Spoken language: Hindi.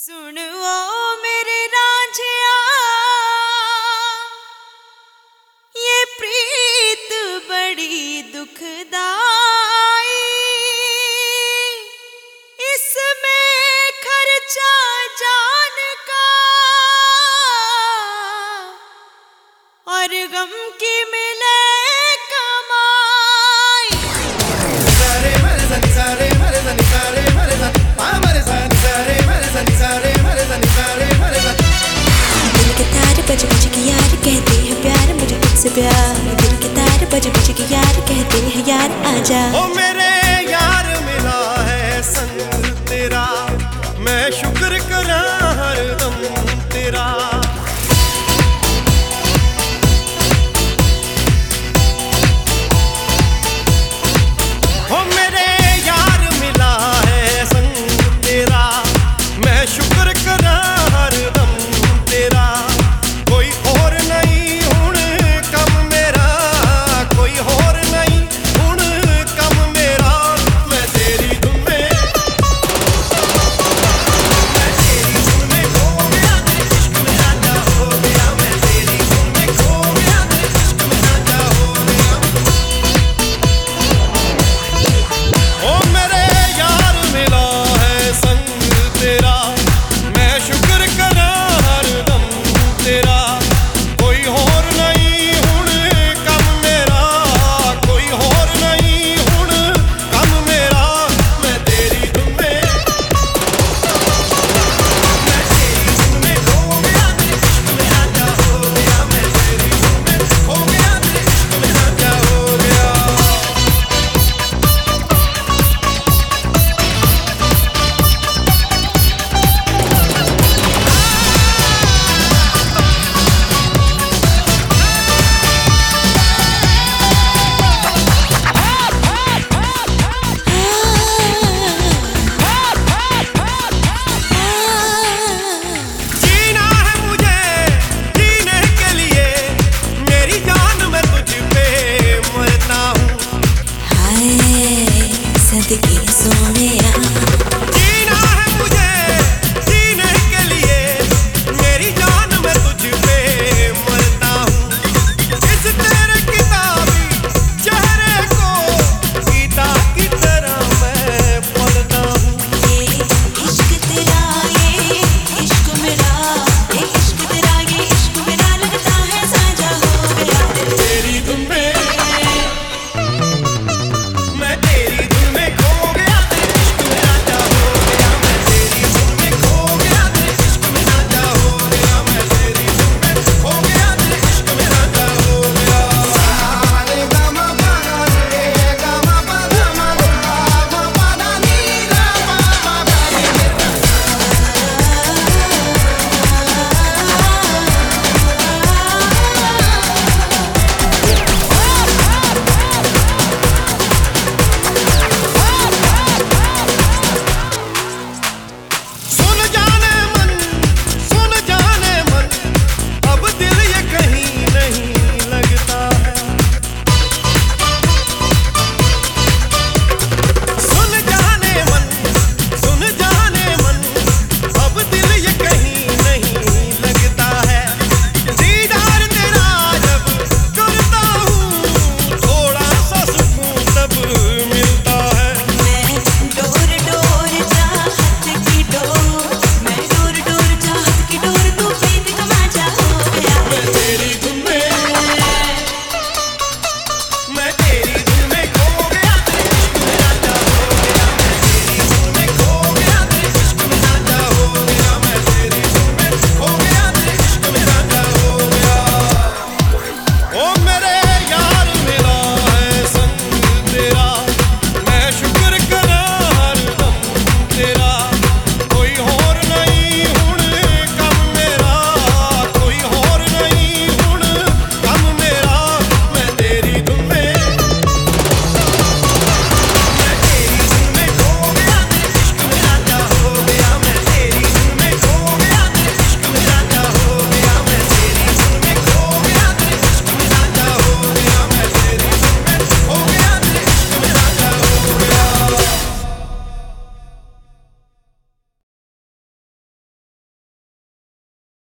सुन ओ मेरे राझिया। ये प्रीत बड़ी दुखदाई। इसमें खर्चा जान का। और गम की मेरे यार कहते हैं यार आजा। ओ